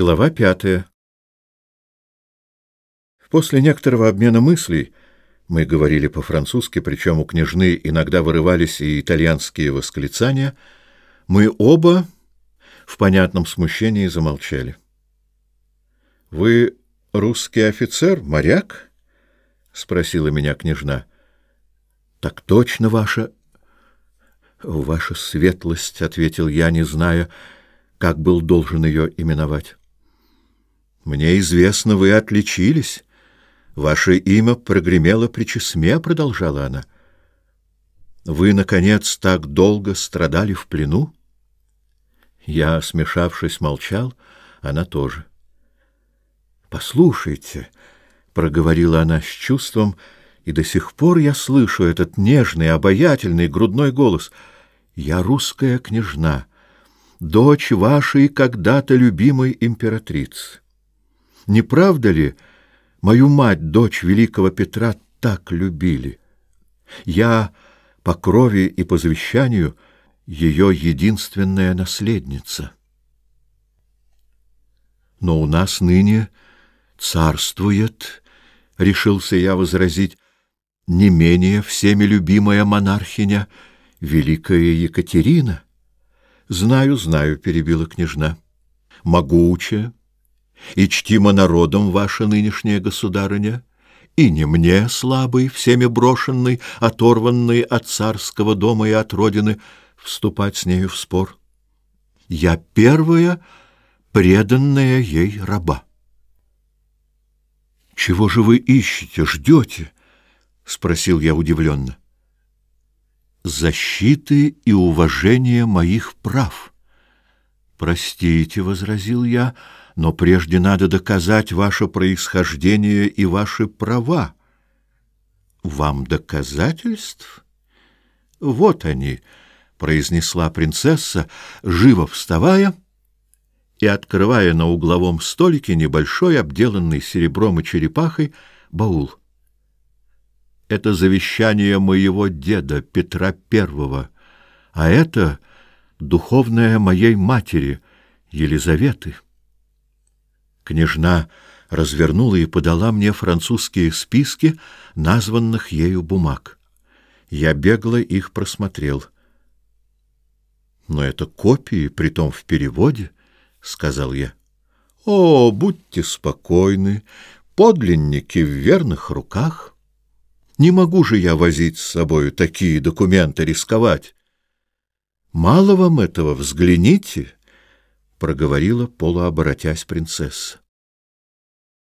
Глава пятая. После некоторого обмена мыслей мы говорили по-французски, причем у княжны иногда вырывались и итальянские восклицания, мы оба в понятном смущении замолчали. — Вы русский офицер, моряк? — спросила меня княжна. — Так точно, ваша... — Ваша светлость, — ответил я, не зная, как был должен ее именовать. Мне известно, вы отличились. Ваше имя прогремело при чесме, — продолжала она. Вы, наконец, так долго страдали в плену? Я, смешавшись, молчал, она тоже. «Послушайте», — проговорила она с чувством, — «и до сих пор я слышу этот нежный, обаятельный грудной голос. Я русская княжна, дочь вашей когда-то любимой императрицы». Не правда ли, мою мать, дочь великого Петра, так любили? Я по крови и по завещанию ее единственная наследница. Но у нас ныне царствует, — решился я возразить, — не менее всеми любимая монархиня, великая Екатерина. — Знаю, знаю, — перебила княжна. — Могучая, и чтима народом ваше нынешнее государыня, и не мне, слабый, всеми брошенный, оторванный от царского дома и от родины, вступать с нею в спор. Я первая, преданная ей раба. — Чего же вы ищете, ждете? — спросил я удивленно. — Защиты и уважения моих прав, «Простите», — возразил я, — но прежде надо доказать ваше происхождение и ваши права. Вам доказательств? Вот они, произнесла принцесса, живо вставая и открывая на угловом столике небольшой, обделанный серебром и черепахой, баул. Это завещание моего деда Петра I, а это духовная моей матери, Елизаветы. Княжна развернула и подала мне французские списки названных ею бумаг. Я бегло их просмотрел. Но это копии, притом в переводе, сказал я. О, будьте спокойны, подлинники в верных руках. Не могу же я возить с собой такие документы, рисковать. «Мало вам этого, взгляните!» — проговорила, полуоборотясь принцесса.